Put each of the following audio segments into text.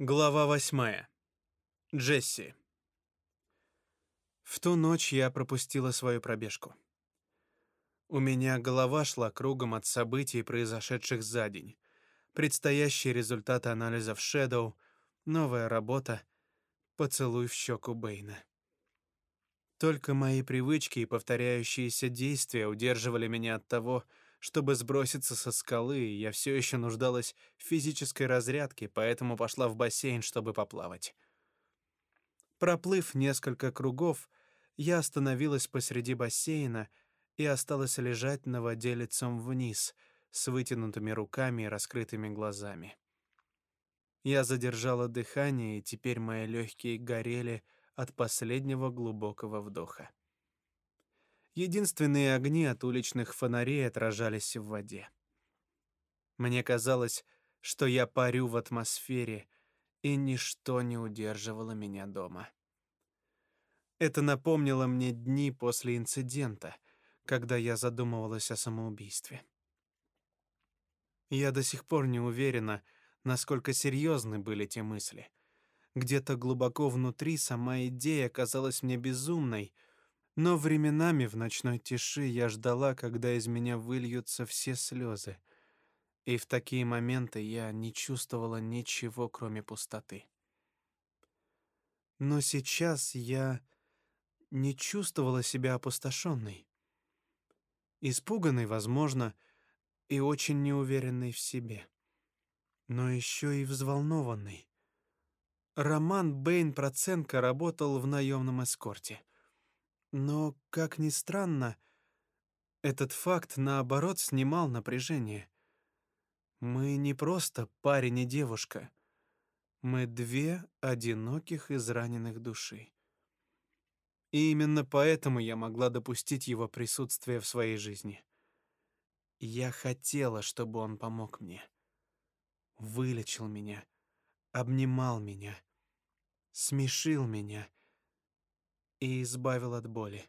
Глава восьмая. Джесси. В ту ночь я пропустила свою пробежку. У меня голова шла кругом от событий, произошедших за день. Предстоящие результаты анализов Shadow, новая работа, поцелуй в щеку Бэйна. Только мои привычки и повторяющиеся действия удерживали меня от того, чтобы сброситься со скалы, я все еще нуждалась в физической разрядке, поэтому пошла в бассейн, чтобы поплавать. Проплыв несколько кругов, я остановилась посреди бассейна и осталась лежать на воде лицом вниз, с вытянутыми руками и раскрытыми глазами. Я задержала дыхание, и теперь мои легкие горели от последнего глубокого вдоха. Единственные огни от уличных фонарей отражались в воде. Мне казалось, что я парю в атмосфере, и ничто не удерживало меня дома. Это напомнило мне дни после инцидента, когда я задумывалась о самоубийстве. Я до сих пор не уверена, насколько серьезны были те мысли. Где-то глубоко внутри сама идея казалась мне безумной — но временами в ночной тиши я ждала, когда из меня выльются все слезы. И в такие моменты я не чувствовала ничего, кроме пустоты. Но сейчас я не чувствовала себя опустошенной. Испуганной, возможно, и очень неуверенной в себе. Но еще и взволнованной. Роман Бэйн Проценко работал в наемном эскорте — но, как ни странно, этот факт, наоборот, снимал напряжение. Мы не просто парень и девушка. Мы две одиноких израненных души. И именно поэтому я могла допустить его присутствие в своей жизни. Я хотела, чтобы он помог мне. Вылечил меня, обнимал меня, смешил меня — и избавил от боли.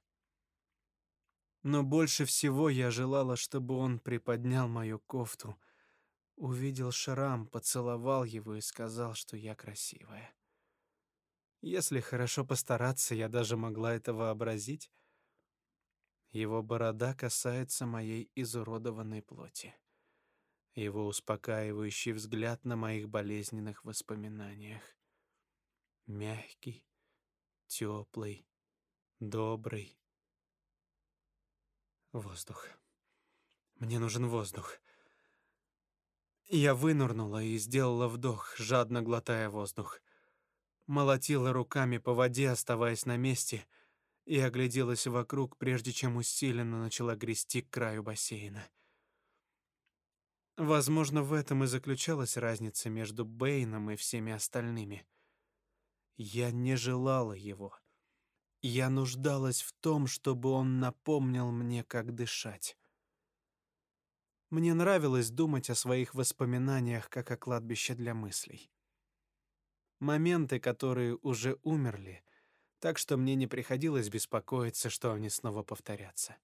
Но больше всего я желала, чтобы он приподнял мою кофту, увидел шрам, поцеловал его и сказал, что я красивая. Если хорошо постараться, я даже могла это вообразить. Его борода касается моей изуродованной плоти. Его успокаивающий взгляд на моих болезненных воспоминаниях. Мягкий, теплый, добрый. Воздух. Мне нужен воздух. Я вынырнула и сделала вдох, жадно глотая воздух. Молотила руками по воде, оставаясь на месте, и огляделась вокруг, прежде чем усиленно начала грести к краю бассейна. Возможно, в этом и заключалась разница между Бэйном и всеми остальными. Я не желала его. Я нуждалась в том, чтобы он напомнил мне, как дышать. Мне нравилось думать о своих воспоминаниях, как о кладбище для мыслей. Моменты, которые уже умерли, так что мне не приходилось беспокоиться, что они снова повторятся.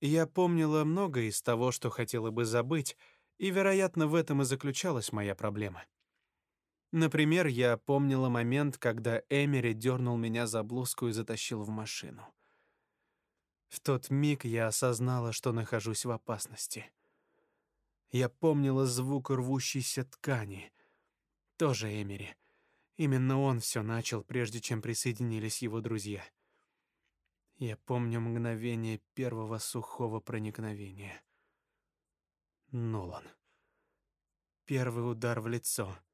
Я помнила многое из того, что хотела бы забыть, и, вероятно, в этом и заключалась моя проблема. Например, я помнила момент, когда Эмери дернул меня за блузку и затащил в машину. В тот миг я осознала, что нахожусь в опасности. Я помнила звук рвущейся ткани. Тоже Эмери. Именно он все начал, прежде чем присоединились его друзья. Я помню мгновение первого сухого проникновения. Нолан. Первый удар в лицо —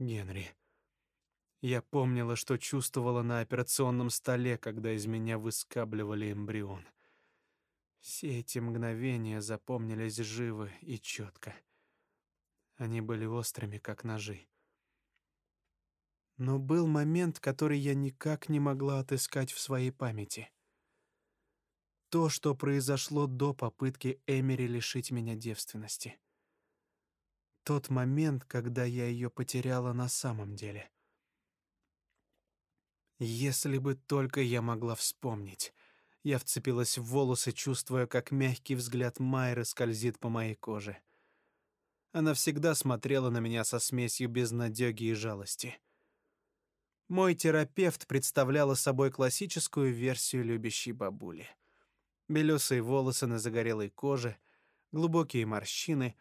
Генри. Я помнила, что чувствовала на операционном столе, когда из меня выскабливали эмбрион. Все эти мгновения запомнились живо и четко. Они были острыми, как ножи. Но был момент, который я никак не могла отыскать в своей памяти. То, что произошло до попытки Эмери лишить меня девственности тот момент, когда я ее потеряла на самом деле. Если бы только я могла вспомнить. Я вцепилась в волосы, чувствуя, как мягкий взгляд Майры скользит по моей коже. Она всегда смотрела на меня со смесью безнадёги и жалости. Мой терапевт представляла собой классическую версию любящей бабули. Белесые волосы на загорелой коже, глубокие морщины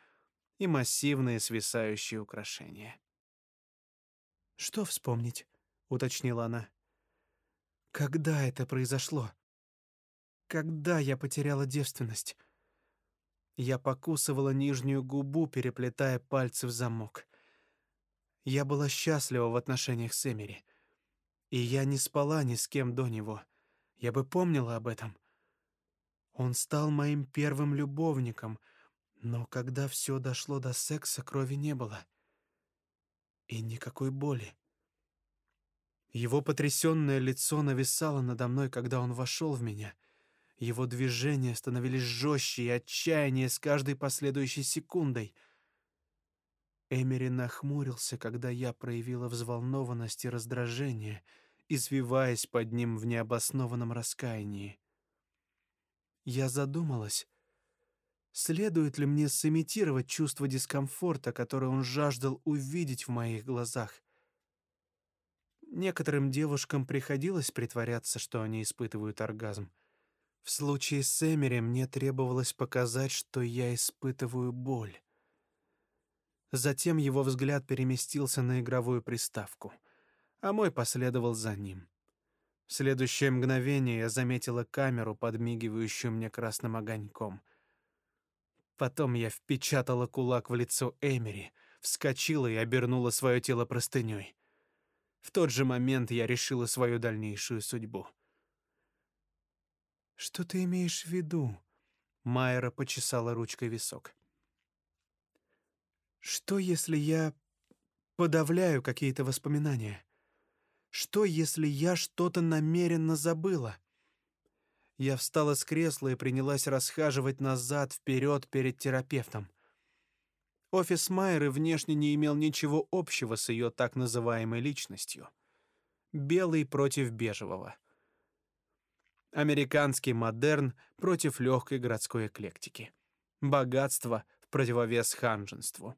и массивные свисающие украшения. «Что вспомнить?» — уточнила она. «Когда это произошло? Когда я потеряла девственность?» Я покусывала нижнюю губу, переплетая пальцы в замок. Я была счастлива в отношениях с Эмери. И я не спала ни с кем до него. Я бы помнила об этом. Он стал моим первым любовником, но когда все дошло до секса, крови не было. И никакой боли. Его потрясенное лицо нависало надо мной, когда он вошел в меня — его движения становились жестче и отчаяннее с каждой последующей секундой. Эмери нахмурился, когда я проявила взволнованность и раздражение, извиваясь под ним в необоснованном раскаянии. Я задумалась, следует ли мне сымитировать чувство дискомфорта, которое он жаждал увидеть в моих глазах. Некоторым девушкам приходилось притворяться, что они испытывают оргазм. В случае с Эмери мне требовалось показать, что я испытываю боль. Затем его взгляд переместился на игровую приставку, а мой последовал за ним. В следующее мгновение я заметила камеру, подмигивающую мне красным огоньком. Потом я впечатала кулак в лицо Эмери, вскочила и обернула свое тело простыней. В тот же момент я решила свою дальнейшую судьбу — «Что ты имеешь в виду?» Майера почесала ручкой висок. «Что, если я подавляю какие-то воспоминания? Что, если я что-то намеренно забыла?» Я встала с кресла и принялась расхаживать назад, вперед перед терапевтом. Офис Майеры внешне не имел ничего общего с ее так называемой личностью. Белый против бежевого — Американский модерн против легкой городской эклектики. Богатство в противовес ханженству.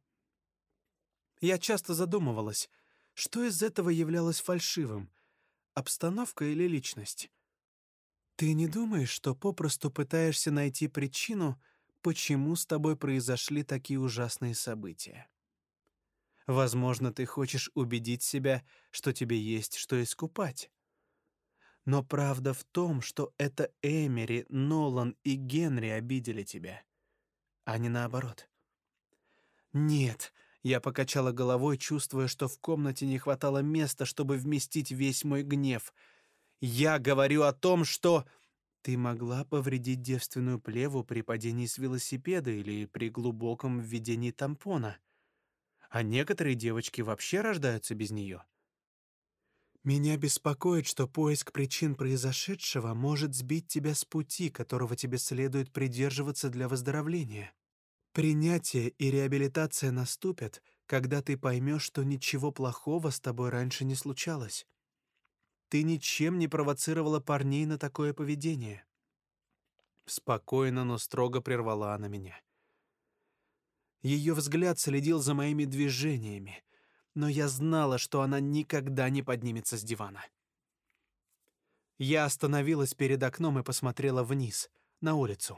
Я часто задумывалась, что из этого являлось фальшивым — обстановка или личность? Ты не думаешь, что попросту пытаешься найти причину, почему с тобой произошли такие ужасные события? Возможно, ты хочешь убедить себя, что тебе есть что искупать. Но правда в том, что это Эмери, Нолан и Генри обидели тебя, а не наоборот. Нет, я покачала головой, чувствуя, что в комнате не хватало места, чтобы вместить весь мой гнев. Я говорю о том, что ты могла повредить девственную плеву при падении с велосипеда или при глубоком введении тампона. А некоторые девочки вообще рождаются без нее. Меня беспокоит, что поиск причин произошедшего может сбить тебя с пути, которого тебе следует придерживаться для выздоровления. Принятие и реабилитация наступят, когда ты поймешь, что ничего плохого с тобой раньше не случалось. Ты ничем не провоцировала парней на такое поведение. Спокойно, но строго прервала она меня. Ее взгляд следил за моими движениями, но я знала, что она никогда не поднимется с дивана. Я остановилась перед окном и посмотрела вниз, на улицу.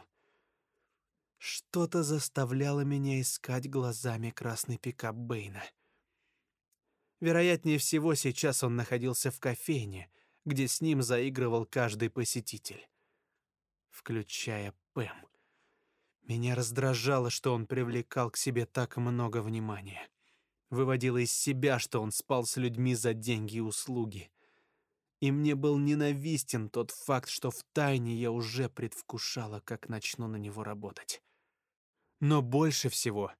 Что-то заставляло меня искать глазами красный пикап Бэйна. Вероятнее всего, сейчас он находился в кофейне, где с ним заигрывал каждый посетитель, включая Пэм. Меня раздражало, что он привлекал к себе так много внимания выводило из себя, что он спал с людьми за деньги и услуги. И мне был ненавистен тот факт, что в тайне я уже предвкушала, как начну на него работать. Но больше всего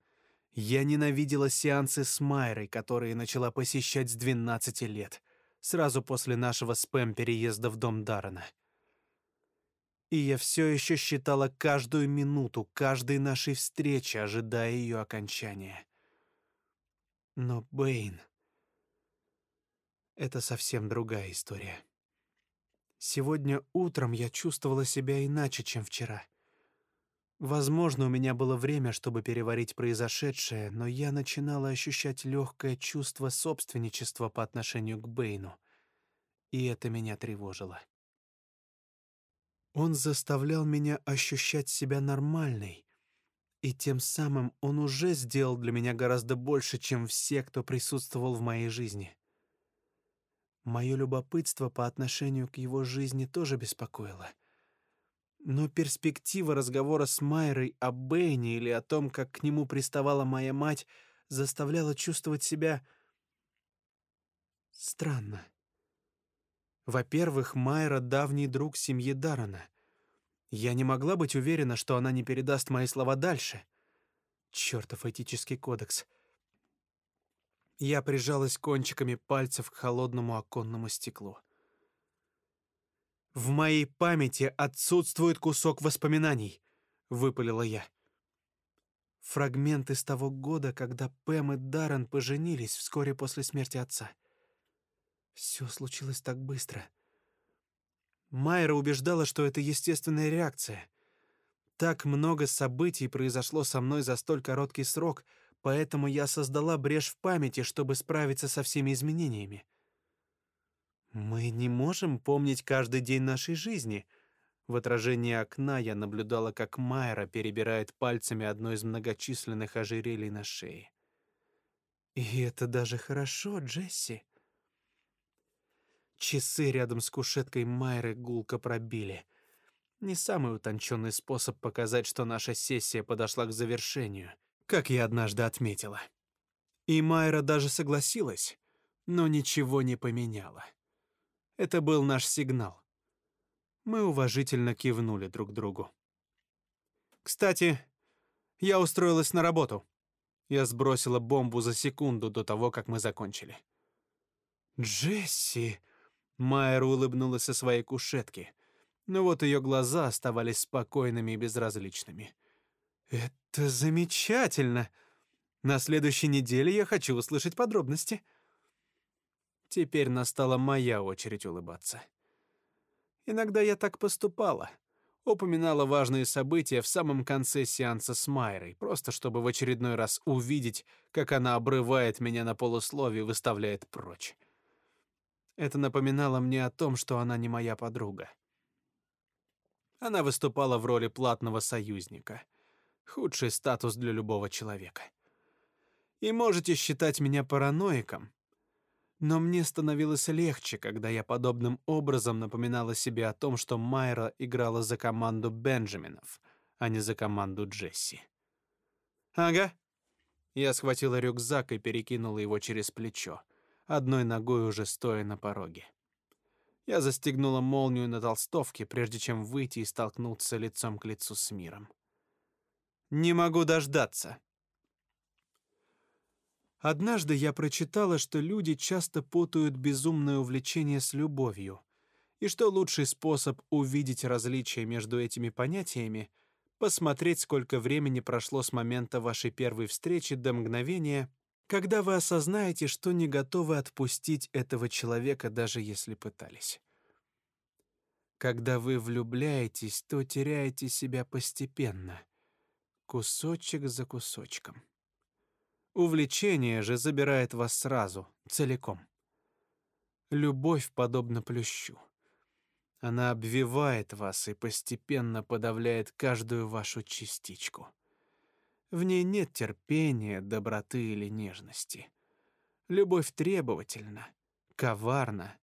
я ненавидела сеансы с Майрой, которые начала посещать с 12 лет, сразу после нашего спэм-переезда в дом Даррена. И я все еще считала каждую минуту каждой нашей встречи, ожидая ее окончания. Но Бэйн... Это совсем другая история. Сегодня утром я чувствовала себя иначе, чем вчера. Возможно, у меня было время, чтобы переварить произошедшее, но я начинала ощущать легкое чувство собственничества по отношению к Бэйну, и это меня тревожило. Он заставлял меня ощущать себя нормальной, и тем самым он уже сделал для меня гораздо больше, чем все, кто присутствовал в моей жизни. Мое любопытство по отношению к его жизни тоже беспокоило — но перспектива разговора с Майрой о Бенни или о том, как к нему приставала моя мать, заставляла чувствовать себя странно. Во-первых, Майра — давний друг семьи Дарана. Я не могла быть уверена, что она не передаст мои слова дальше. Чёртов этический кодекс. Я прижалась кончиками пальцев к холодному оконному стеклу. В моей памяти отсутствует кусок воспоминаний, выпалила я. Фрагмент из того года, когда Пэм и Даррен поженились вскоре после смерти отца. Все случилось так быстро. Майра убеждала, что это естественная реакция. Так много событий произошло со мной за столь короткий срок, поэтому я создала брешь в памяти, чтобы справиться со всеми изменениями. Мы не можем помнить каждый день нашей жизни. В отражении окна я наблюдала, как Майра перебирает пальцами одно из многочисленных ожерелий на шее. И это даже хорошо, Джесси. Часы рядом с кушеткой Майры гулко пробили. Не самый утонченный способ показать, что наша сессия подошла к завершению, как я однажды отметила. И Майра даже согласилась, но ничего не поменяла. Это был наш сигнал. Мы уважительно кивнули друг другу. Кстати, я устроилась на работу. Я сбросила бомбу за секунду до того, как мы закончили. Джесси, Майер улыбнулась со своей кушетки, но вот ее глаза оставались спокойными и безразличными. Это замечательно. На следующей неделе я хочу услышать подробности. Теперь настала моя очередь улыбаться. Иногда я так поступала. Упоминала важные события в самом конце сеанса с Майрой, просто чтобы в очередной раз увидеть, как она обрывает меня на полуслове и выставляет прочь. Это напоминало мне о том, что она не моя подруга. Она выступала в роли платного союзника. Худший статус для любого человека. И можете считать меня параноиком, но мне становилось легче, когда я подобным образом напоминала себе о том, что Майра играла за команду Бенджаминов, а не за команду Джесси. Ага. Я схватила рюкзак и перекинула его через плечо, одной ногой уже стоя на пороге. Я застегнула молнию на толстовке, прежде чем выйти и столкнуться лицом к лицу с миром. Не могу дождаться, Однажды я прочитала, что люди часто путают безумное увлечение с любовью, и что лучший способ увидеть различия между этими понятиями — посмотреть, сколько времени прошло с момента вашей первой встречи до мгновения, когда вы осознаете, что не готовы отпустить этого человека, даже если пытались. Когда вы влюбляетесь, то теряете себя постепенно, кусочек за кусочком. Увлечение же забирает вас сразу, целиком. Любовь подобна плющу. Она обвивает вас и постепенно подавляет каждую вашу частичку. В ней нет терпения, доброты или нежности. Любовь требовательна, коварна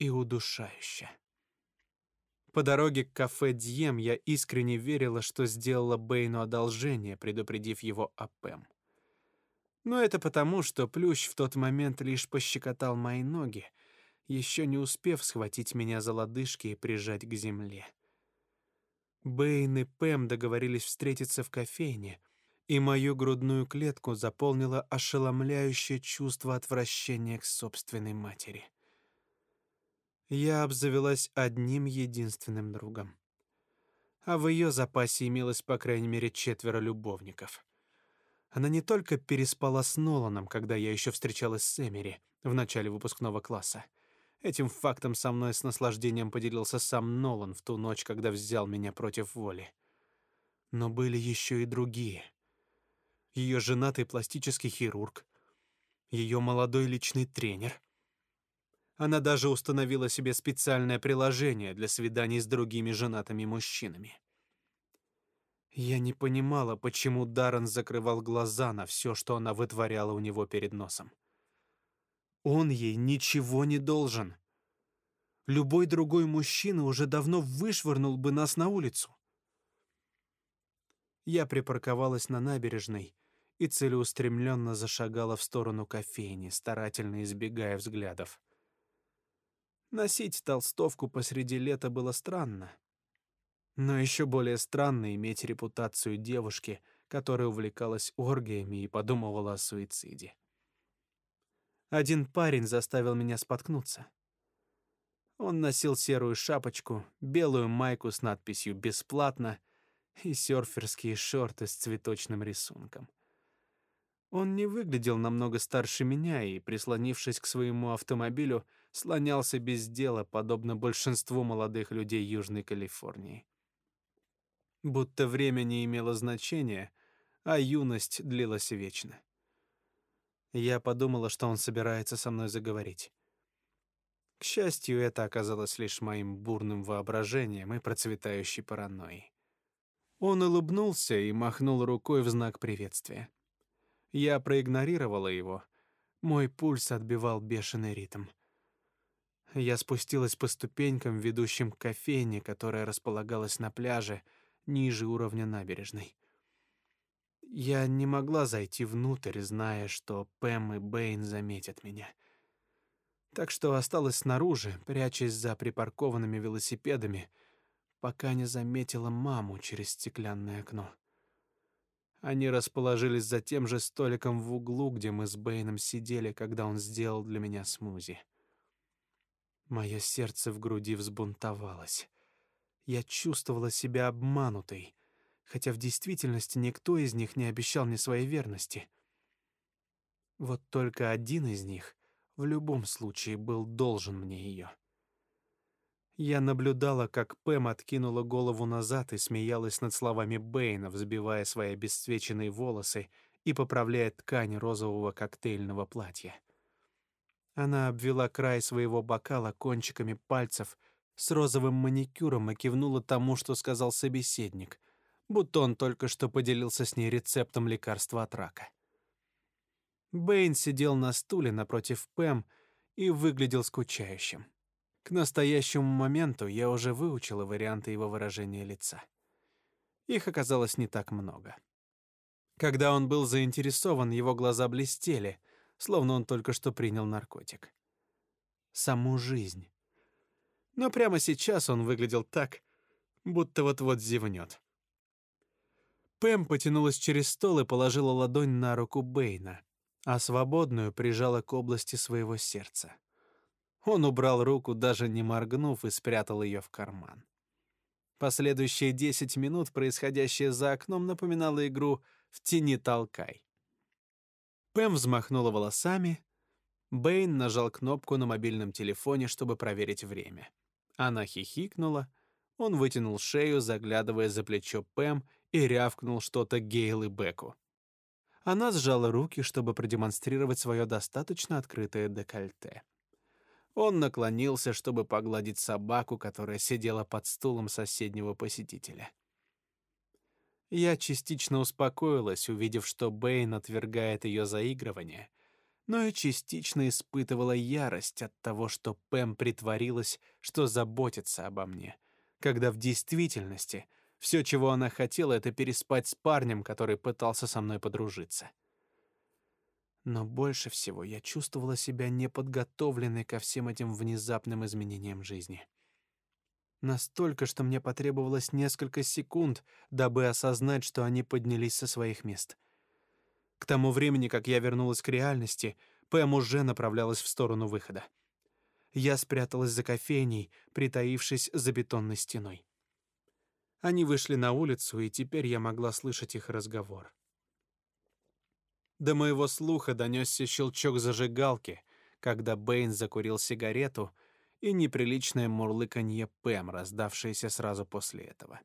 и удушающая. По дороге к кафе Дьем я искренне верила, что сделала Бэйну одолжение, предупредив его о Пэм. Но это потому, что плющ в тот момент лишь пощекотал мои ноги, еще не успев схватить меня за лодыжки и прижать к земле. Бэйн и Пэм договорились встретиться в кофейне, и мою грудную клетку заполнило ошеломляющее чувство отвращения к собственной матери. Я обзавелась одним единственным другом. А в ее запасе имелось по крайней мере четверо любовников — она не только переспала с Ноланом, когда я еще встречалась с Эмери в начале выпускного класса. Этим фактом со мной с наслаждением поделился сам Нолан в ту ночь, когда взял меня против воли. Но были еще и другие. Ее женатый пластический хирург, ее молодой личный тренер. Она даже установила себе специальное приложение для свиданий с другими женатыми мужчинами. Я не понимала, почему Даррен закрывал глаза на все, что она вытворяла у него перед носом. Он ей ничего не должен. Любой другой мужчина уже давно вышвырнул бы нас на улицу. Я припарковалась на набережной и целеустремленно зашагала в сторону кофейни, старательно избегая взглядов. Носить толстовку посреди лета было странно. Но еще более странно иметь репутацию девушки, которая увлекалась оргиями и подумывала о суициде. Один парень заставил меня споткнуться. Он носил серую шапочку, белую майку с надписью «Бесплатно» и серферские шорты с цветочным рисунком. Он не выглядел намного старше меня и, прислонившись к своему автомобилю, слонялся без дела, подобно большинству молодых людей Южной Калифорнии будто время не имело значения, а юность длилась вечно. Я подумала, что он собирается со мной заговорить. К счастью, это оказалось лишь моим бурным воображением и процветающей паранойей. Он улыбнулся и махнул рукой в знак приветствия. Я проигнорировала его. Мой пульс отбивал бешеный ритм. Я спустилась по ступенькам, ведущим к кофейне, которая располагалась на пляже, ниже уровня набережной. Я не могла зайти внутрь, зная, что Пэм и Бэйн заметят меня. Так что осталась снаружи, прячась за припаркованными велосипедами, пока не заметила маму через стеклянное окно. Они расположились за тем же столиком в углу, где мы с Бэйном сидели, когда он сделал для меня смузи. Мое сердце в груди взбунтовалось. Я чувствовала себя обманутой, хотя в действительности никто из них не обещал мне своей верности. Вот только один из них в любом случае был должен мне ее. Я наблюдала, как Пэм откинула голову назад и смеялась над словами Бэйна, взбивая свои обесцвеченные волосы и поправляя ткань розового коктейльного платья. Она обвела край своего бокала кончиками пальцев, с розовым маникюром и кивнула тому, что сказал собеседник, будто он только что поделился с ней рецептом лекарства от рака. Бэйн сидел на стуле напротив Пэм и выглядел скучающим. К настоящему моменту я уже выучила варианты его выражения лица. Их оказалось не так много. Когда он был заинтересован, его глаза блестели, словно он только что принял наркотик. Саму жизнь но прямо сейчас он выглядел так, будто вот-вот зевнет. Пэм потянулась через стол и положила ладонь на руку Бэйна, а свободную прижала к области своего сердца. Он убрал руку, даже не моргнув, и спрятал ее в карман. Последующие десять минут происходящее за окном напоминало игру «В тени толкай». Пэм взмахнула волосами. Бэйн нажал кнопку на мобильном телефоне, чтобы проверить время. Она хихикнула. Он вытянул шею, заглядывая за плечо Пэм, и рявкнул что-то Гейл и Беку. Она сжала руки, чтобы продемонстрировать свое достаточно открытое декольте. Он наклонился, чтобы погладить собаку, которая сидела под стулом соседнего посетителя. Я частично успокоилась, увидев, что Бэйн отвергает ее заигрывание, но и частично испытывала ярость от того, что Пэм притворилась, что заботится обо мне, когда в действительности все, чего она хотела, это переспать с парнем, который пытался со мной подружиться. Но больше всего я чувствовала себя неподготовленной ко всем этим внезапным изменениям жизни. Настолько, что мне потребовалось несколько секунд, дабы осознать, что они поднялись со своих мест — к тому времени, как я вернулась к реальности, Пэм уже направлялась в сторону выхода. Я спряталась за кофейней, притаившись за бетонной стеной. Они вышли на улицу, и теперь я могла слышать их разговор. До моего слуха донесся щелчок зажигалки, когда Бэйн закурил сигарету, и неприличное мурлыканье Пэм, раздавшееся сразу после этого.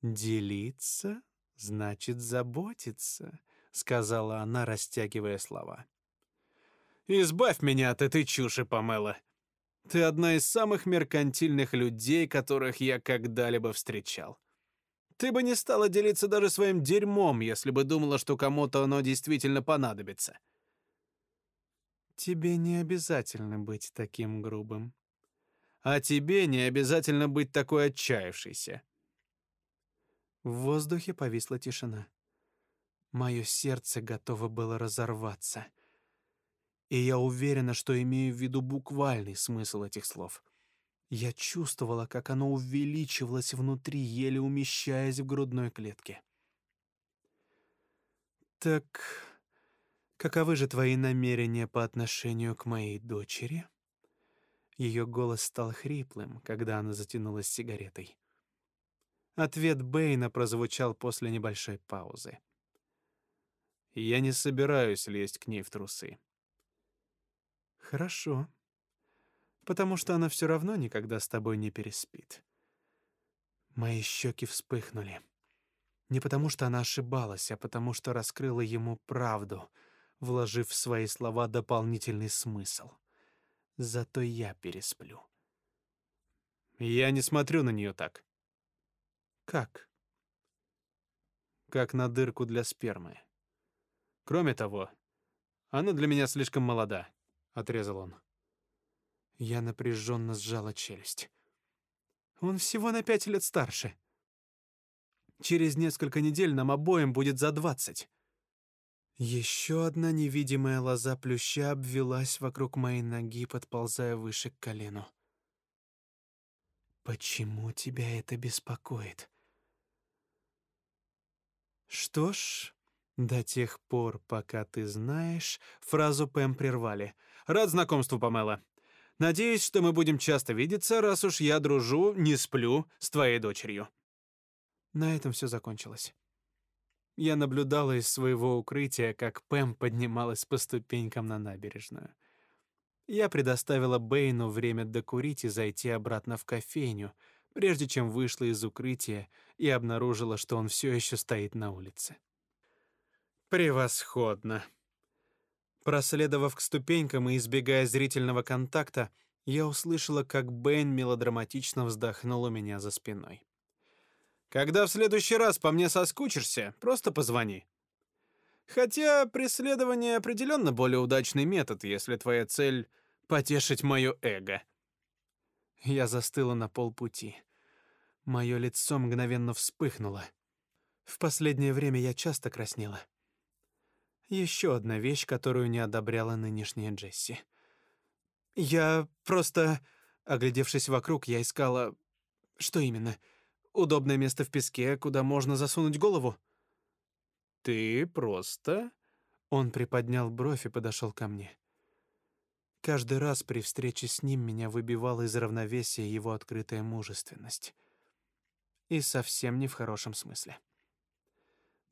Делиться значит заботиться, сказала она, растягивая слова. Избавь меня от этой чуши, Памела. Ты одна из самых меркантильных людей, которых я когда-либо встречал. Ты бы не стала делиться даже своим дерьмом, если бы думала, что кому-то оно действительно понадобится. Тебе не обязательно быть таким грубым. А тебе не обязательно быть такой отчаявшейся. В воздухе повисла тишина. Мое сердце готово было разорваться. И я уверена, что имею в виду буквальный смысл этих слов. Я чувствовала, как оно увеличивалось внутри, еле умещаясь в грудной клетке. Так каковы же твои намерения по отношению к моей дочери? Ее голос стал хриплым, когда она затянулась сигаретой. Ответ Бэйна прозвучал после небольшой паузы. Я не собираюсь лезть к ней в трусы. Хорошо потому что она все равно никогда с тобой не переспит. Мои щеки вспыхнули. Не потому что она ошибалась, а потому что раскрыла ему правду, вложив в свои слова дополнительный смысл. Зато я пересплю. Я не смотрю на нее так. Как? Как на дырку для спермы. Кроме того, она для меня слишком молода, отрезал он. Я напряженно сжала челюсть. Он всего на пять лет старше. Через несколько недель нам обоим будет за двадцать. Еще одна невидимая лоза плюща обвелась вокруг моей ноги, подползая выше к колену. Почему тебя это беспокоит? Что ж, до тех пор, пока ты знаешь, фразу Пэм прервали. Рад знакомству, Памела. Надеюсь, что мы будем часто видеться, раз уж я дружу, не сплю с твоей дочерью. На этом все закончилось. Я наблюдала из своего укрытия, как Пэм поднималась по ступенькам на набережную. Я предоставила Бэйну время докурить и зайти обратно в кофейню, прежде чем вышла из укрытия и обнаружила, что он все еще стоит на улице. Превосходно. Проследовав к ступенькам и избегая зрительного контакта, я услышала, как Бен мелодраматично вздохнул у меня за спиной. Когда в следующий раз по мне соскучишься, просто позвони. Хотя преследование определенно более удачный метод, если твоя цель потешить мое эго. Я застыла на полпути. Мое лицо мгновенно вспыхнуло. В последнее время я часто краснела. Еще одна вещь, которую не одобряла нынешняя Джесси. Я просто, оглядевшись вокруг, я искала что именно? Удобное место в песке, куда можно засунуть голову. Ты просто Он приподнял бровь и подошел ко мне. Каждый раз при встрече с ним меня выбивала из равновесия его открытая мужественность. И совсем не в хорошем смысле.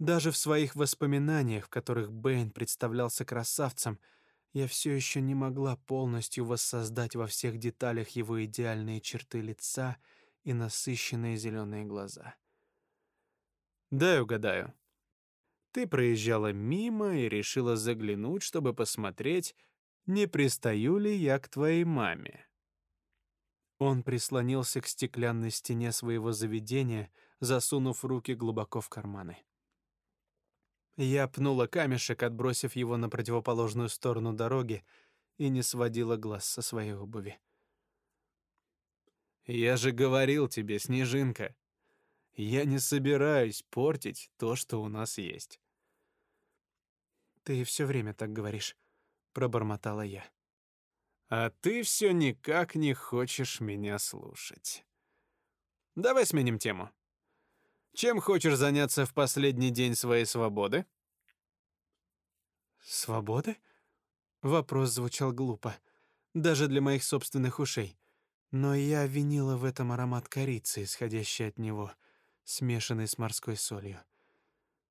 Даже в своих воспоминаниях, в которых Бэйн представлялся красавцем, я все еще не могла полностью воссоздать во всех деталях его идеальные черты лица и насыщенные зеленые глаза. Дай угадаю. Ты проезжала мимо и решила заглянуть, чтобы посмотреть, не пристаю ли я к твоей маме. Он прислонился к стеклянной стене своего заведения, засунув руки глубоко в карманы. Я пнула камешек, отбросив его на противоположную сторону дороги, и не сводила глаз со своей обуви. Я же говорил тебе, Снежинка, я не собираюсь портить то, что у нас есть. Ты все время так говоришь, пробормотала я. А ты все никак не хочешь меня слушать. Давай сменим тему. Чем хочешь заняться в последний день своей свободы? Свободы? Вопрос звучал глупо, даже для моих собственных ушей. Но я винила в этом аромат корицы, исходящий от него, смешанный с морской солью.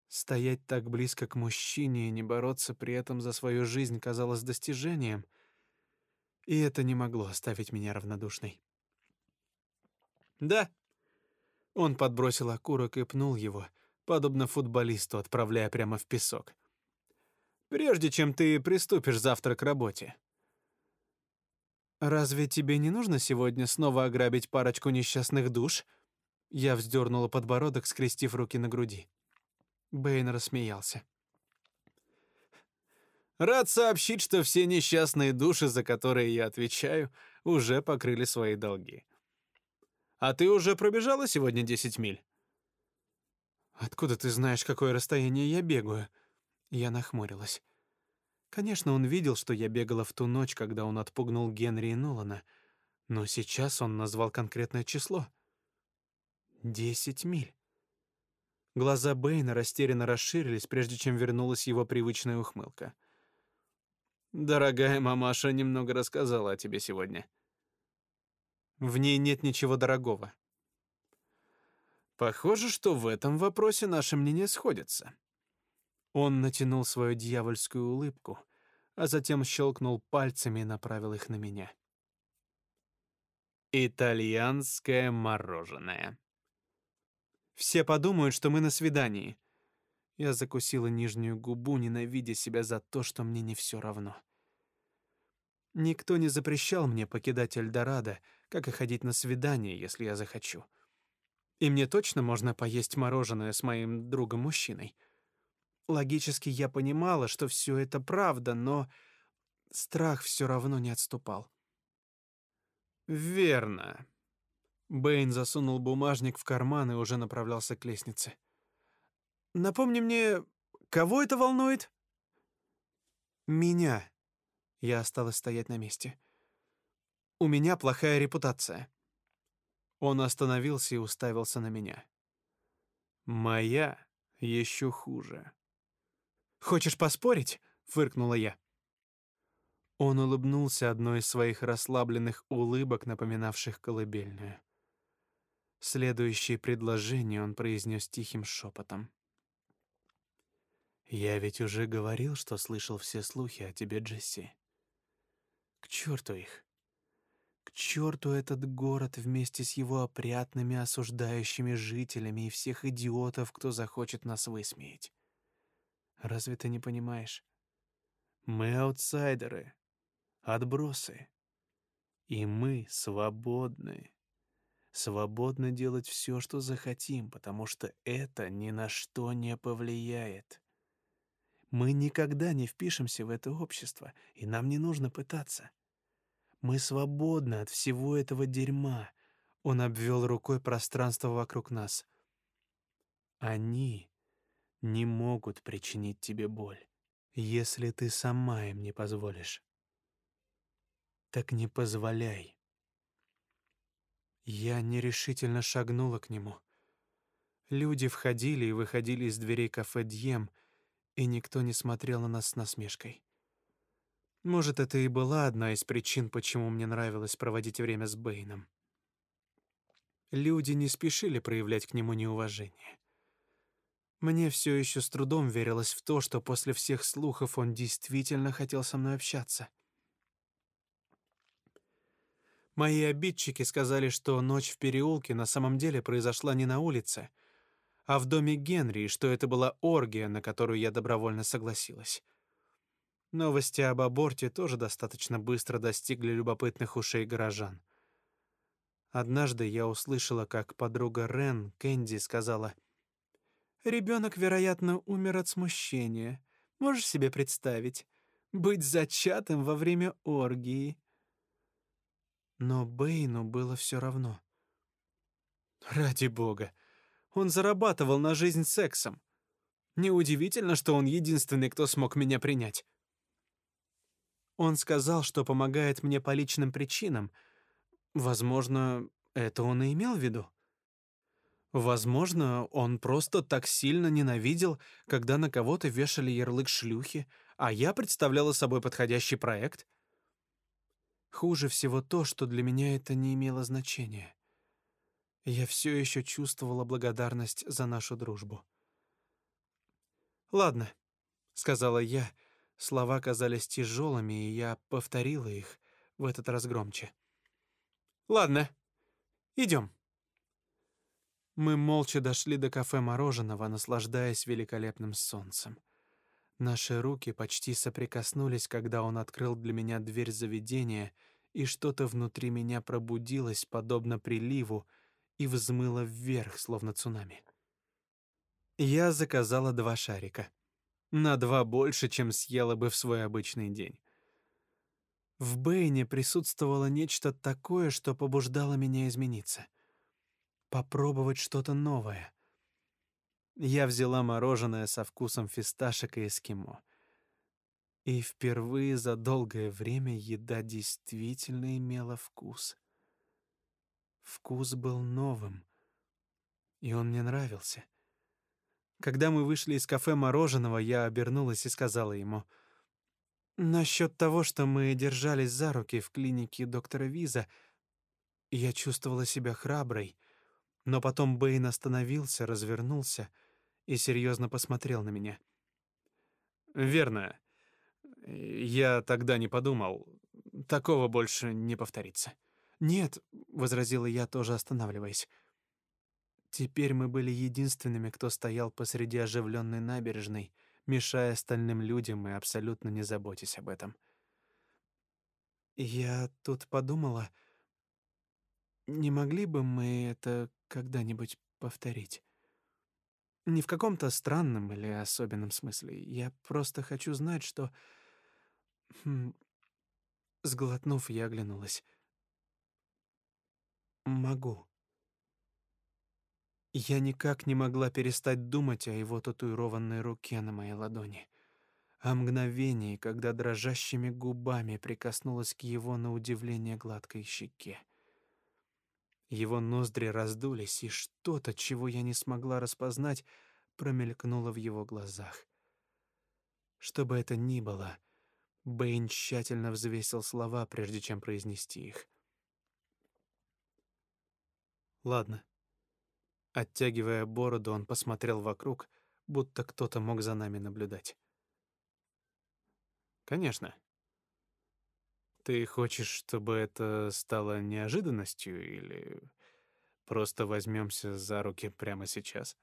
Стоять так близко к мужчине и не бороться при этом за свою жизнь казалось достижением, и это не могло оставить меня равнодушной. Да, Он подбросил окурок и пнул его, подобно футболисту, отправляя прямо в песок. Прежде чем ты приступишь завтра к работе. Разве тебе не нужно сегодня снова ограбить парочку несчастных душ? Я вздернула подбородок, скрестив руки на груди. Бэйн рассмеялся. Рад сообщить, что все несчастные души, за которые я отвечаю, уже покрыли свои долги. А ты уже пробежала сегодня 10 миль? Откуда ты знаешь, какое расстояние я бегаю? Я нахмурилась. Конечно, он видел, что я бегала в ту ночь, когда он отпугнул Генри и Нолана, но сейчас он назвал конкретное число. Десять миль. Глаза Бэйна растерянно расширились, прежде чем вернулась его привычная ухмылка. Дорогая мамаша немного рассказала о тебе сегодня. В ней нет ничего дорогого. Похоже, что в этом вопросе наши мнения сходятся. Он натянул свою дьявольскую улыбку, а затем щелкнул пальцами и направил их на меня. Итальянское мороженое. Все подумают, что мы на свидании. Я закусила нижнюю губу, ненавидя себя за то, что мне не все равно. Никто не запрещал мне покидать Эльдорадо, как и ходить на свидание, если я захочу. И мне точно можно поесть мороженое с моим другом-мужчиной. Логически я понимала, что все это правда, но страх все равно не отступал. Верно. Бэйн засунул бумажник в карман и уже направлялся к лестнице. Напомни мне, кого это волнует? Меня. Я осталась стоять на месте. У меня плохая репутация. Он остановился и уставился на меня. Моя еще хуже. Хочешь поспорить? фыркнула я. Он улыбнулся одной из своих расслабленных улыбок, напоминавших колыбельную. Следующее предложение он произнес тихим шепотом. Я ведь уже говорил, что слышал все слухи о тебе, Джесси. К черту их. К черту этот город вместе с его опрятными осуждающими жителями и всех идиотов, кто захочет нас высмеять. Разве ты не понимаешь? Мы аутсайдеры, отбросы. И мы свободны. Свободны делать все, что захотим, потому что это ни на что не повлияет. Мы никогда не впишемся в это общество, и нам не нужно пытаться. Мы свободны от всего этого дерьма. Он обвел рукой пространство вокруг нас. Они не могут причинить тебе боль, если ты сама им не позволишь. Так не позволяй. Я нерешительно шагнула к нему. Люди входили и выходили из дверей кафе Дьем, и никто не смотрел на нас с насмешкой. Может, это и была одна из причин, почему мне нравилось проводить время с Бэйном. Люди не спешили проявлять к нему неуважение. Мне все еще с трудом верилось в то, что после всех слухов он действительно хотел со мной общаться. Мои обидчики сказали, что ночь в переулке на самом деле произошла не на улице, а в доме Генри, и что это была оргия, на которую я добровольно согласилась. Новости об аборте тоже достаточно быстро достигли любопытных ушей горожан. Однажды я услышала, как подруга Рен, Кэнди, сказала — Ребенок, вероятно, умер от смущения. Можешь себе представить? Быть зачатым во время оргии. Но Бэйну было все равно. Ради бога. Он зарабатывал на жизнь сексом. Неудивительно, что он единственный, кто смог меня принять. Он сказал, что помогает мне по личным причинам. Возможно, это он и имел в виду. Возможно, он просто так сильно ненавидел, когда на кого-то вешали ярлык шлюхи, а я представляла собой подходящий проект. Хуже всего то, что для меня это не имело значения. Я все еще чувствовала благодарность за нашу дружбу. «Ладно», — сказала я. Слова казались тяжелыми, и я повторила их, в этот раз громче. «Ладно, идем». Мы молча дошли до кафе мороженого, наслаждаясь великолепным солнцем. Наши руки почти соприкоснулись, когда он открыл для меня дверь заведения, и что-то внутри меня пробудилось, подобно приливу, и взмыло вверх, словно цунами. Я заказала два шарика. На два больше, чем съела бы в свой обычный день. В Бэйне присутствовало нечто такое, что побуждало меня измениться. Попробовать что-то новое. Я взяла мороженое со вкусом фисташек и эскимо. И впервые за долгое время еда действительно имела вкус. Вкус был новым, и он мне нравился. Когда мы вышли из кафе мороженого, я обернулась и сказала ему: "Насчет того, что мы держались за руки в клинике доктора Виза, я чувствовала себя храброй, но потом Бэйн остановился, развернулся и серьезно посмотрел на меня. Верно. Я тогда не подумал, такого больше не повторится. «Нет», — возразила я, тоже останавливаясь. Теперь мы были единственными, кто стоял посреди оживленной набережной, мешая остальным людям и абсолютно не заботясь об этом. Я тут подумала, не могли бы мы это когда-нибудь повторить? Не в каком-то странном или особенном смысле. Я просто хочу знать, что... Хм... Сглотнув, я оглянулась. Могу. Я никак не могла перестать думать о его татуированной руке на моей ладони, о мгновении, когда дрожащими губами прикоснулась к его на удивление гладкой щеке. Его ноздри раздулись, и что-то, чего я не смогла распознать, промелькнуло в его глазах. Что бы это ни было, Бэйн тщательно взвесил слова, прежде чем произнести их. Ладно. Оттягивая бороду, он посмотрел вокруг, будто кто-то мог за нами наблюдать. Конечно. Ты хочешь, чтобы это стало неожиданностью или просто возьмемся за руки прямо сейчас?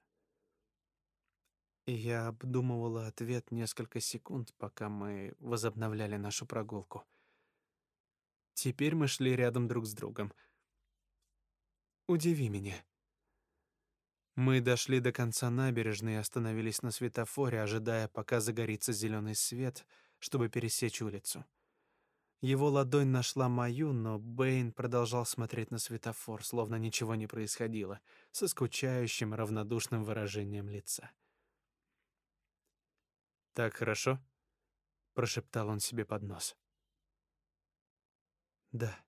Я обдумывала ответ несколько секунд, пока мы возобновляли нашу прогулку. Теперь мы шли рядом друг с другом. Удиви меня. Мы дошли до конца набережной и остановились на светофоре, ожидая, пока загорится зеленый свет, чтобы пересечь улицу. Его ладонь нашла мою, но Бэйн продолжал смотреть на светофор, словно ничего не происходило, со скучающим, равнодушным выражением лица. Так хорошо, прошептал он себе под нос. Да.